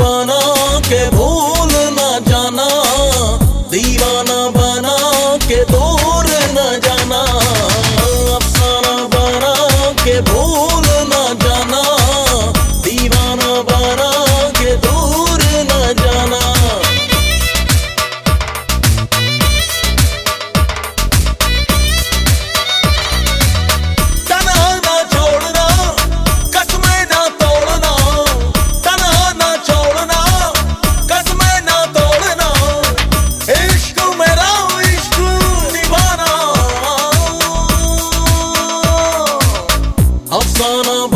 बना के भूल न जाना, दीवाना बना के दूर न जाना। अपना बना के भूल अफसाना